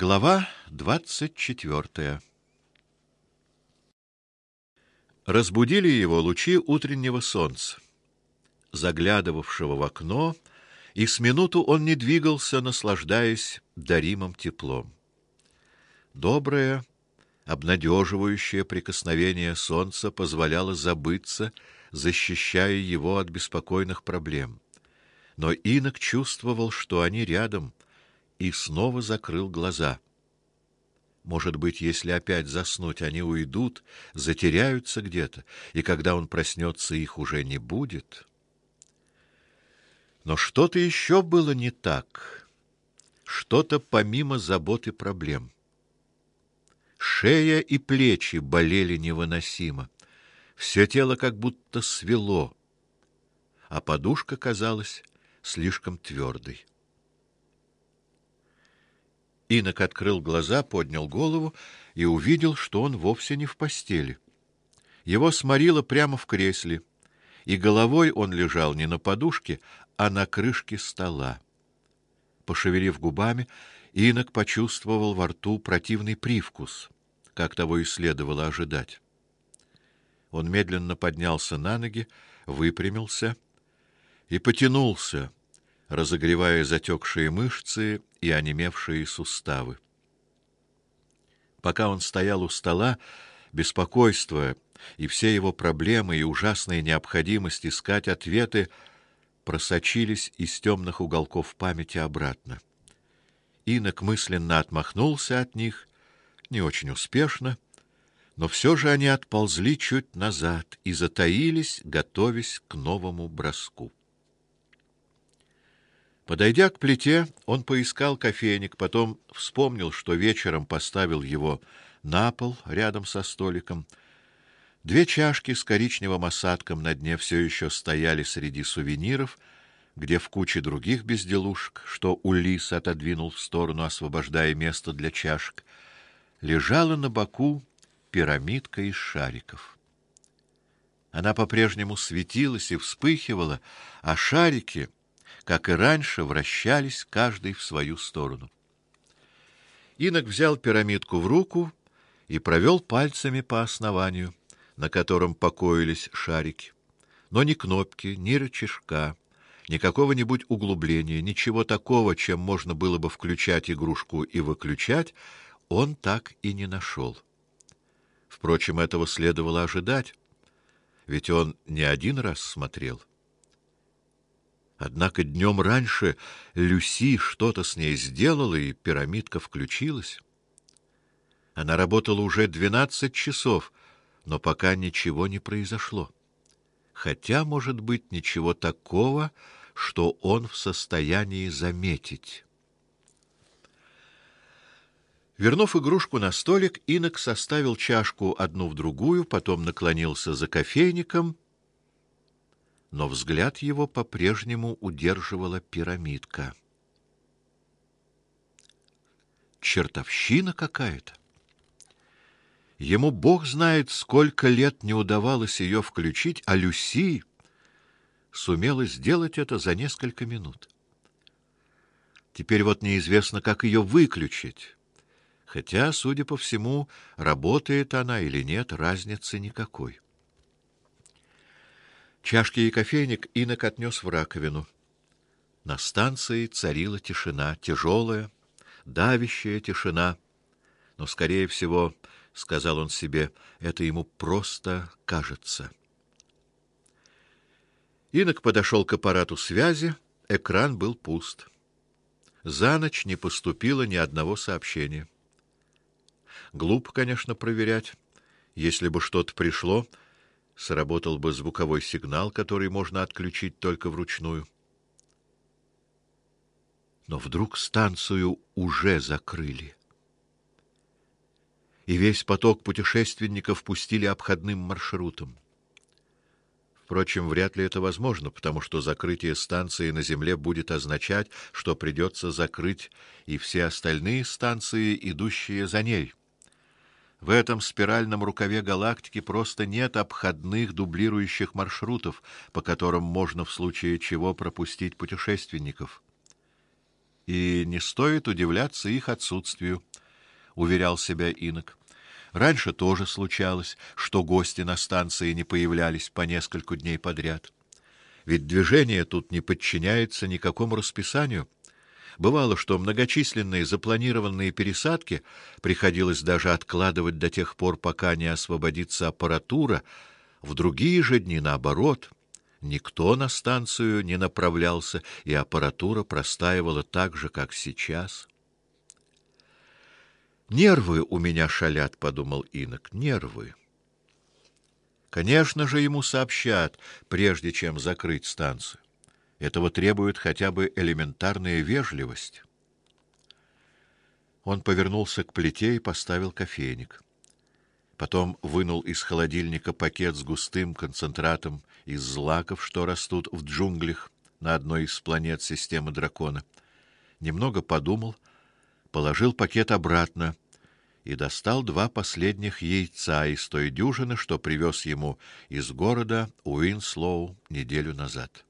Глава двадцать четвертая. Разбудили его лучи утреннего солнца, заглядывавшего в окно, и с минуту он не двигался, наслаждаясь даримым теплом. Доброе, обнадеживающее прикосновение солнца позволяло забыться, защищая его от беспокойных проблем. Но инок чувствовал, что они рядом — и снова закрыл глаза. Может быть, если опять заснуть, они уйдут, затеряются где-то, и когда он проснется, их уже не будет. Но что-то еще было не так. Что-то помимо забот и проблем. Шея и плечи болели невыносимо. Все тело как будто свело, а подушка казалась слишком твердой. Инок открыл глаза, поднял голову и увидел, что он вовсе не в постели. Его сморило прямо в кресле, и головой он лежал не на подушке, а на крышке стола. Пошевелив губами, Инок почувствовал во рту противный привкус, как того и следовало ожидать. Он медленно поднялся на ноги, выпрямился и потянулся, разогревая затекшие мышцы и онемевшие суставы. Пока он стоял у стола, беспокойство и все его проблемы и ужасная необходимость искать ответы просочились из темных уголков памяти обратно. Инок мысленно отмахнулся от них, не очень успешно, но все же они отползли чуть назад и затаились, готовясь к новому броску. Подойдя к плите, он поискал кофейник, потом вспомнил, что вечером поставил его на пол рядом со столиком. Две чашки с коричневым осадком на дне все еще стояли среди сувениров, где в куче других безделушек, что Улис отодвинул в сторону, освобождая место для чашек, лежала на боку пирамидка из шариков. Она по-прежнему светилась и вспыхивала, а шарики как и раньше, вращались каждый в свою сторону. Инок взял пирамидку в руку и провел пальцами по основанию, на котором покоились шарики. Но ни кнопки, ни рычажка, ни какого-нибудь углубления, ничего такого, чем можно было бы включать игрушку и выключать, он так и не нашел. Впрочем, этого следовало ожидать, ведь он не один раз смотрел. Однако днем раньше Люси что-то с ней сделала, и пирамидка включилась. Она работала уже двенадцать часов, но пока ничего не произошло. Хотя, может быть, ничего такого, что он в состоянии заметить. Вернув игрушку на столик, Инок составил чашку одну в другую, потом наклонился за кофейником — но взгляд его по-прежнему удерживала пирамидка. Чертовщина какая-то. Ему Бог знает, сколько лет не удавалось ее включить, а Люси сумела сделать это за несколько минут. Теперь вот неизвестно, как ее выключить. Хотя, судя по всему, работает она или нет, разницы никакой. Чашки и кофейник инок отнес в раковину. На станции царила тишина, тяжелая, давящая тишина. Но, скорее всего, — сказал он себе, — это ему просто кажется. Инок подошел к аппарату связи, экран был пуст. За ночь не поступило ни одного сообщения. Глупо, конечно, проверять. Если бы что-то пришло, сработал бы звуковой сигнал, который можно отключить только вручную. Но вдруг станцию уже закрыли. И весь поток путешественников пустили обходным маршрутом. Впрочем, вряд ли это возможно, потому что закрытие станции на земле будет означать, что придется закрыть и все остальные станции, идущие за ней. В этом спиральном рукаве галактики просто нет обходных дублирующих маршрутов, по которым можно в случае чего пропустить путешественников. и не стоит удивляться их отсутствию, уверял себя Инок. Раньше тоже случалось, что гости на станции не появлялись по несколько дней подряд. Ведь движение тут не подчиняется никакому расписанию. Бывало, что многочисленные запланированные пересадки приходилось даже откладывать до тех пор, пока не освободится аппаратура. В другие же дни наоборот, никто на станцию не направлялся, и аппаратура простаивала так же, как сейчас. Нервы у меня шалят, подумал Инок. Нервы. Конечно же, ему сообщат, прежде чем закрыть станцию. Этого требует хотя бы элементарная вежливость. Он повернулся к плите и поставил кофейник. Потом вынул из холодильника пакет с густым концентратом из злаков, что растут в джунглях на одной из планет системы Дракона. Немного подумал, положил пакет обратно и достал два последних яйца из той дюжины, что привез ему из города Уинслоу неделю назад.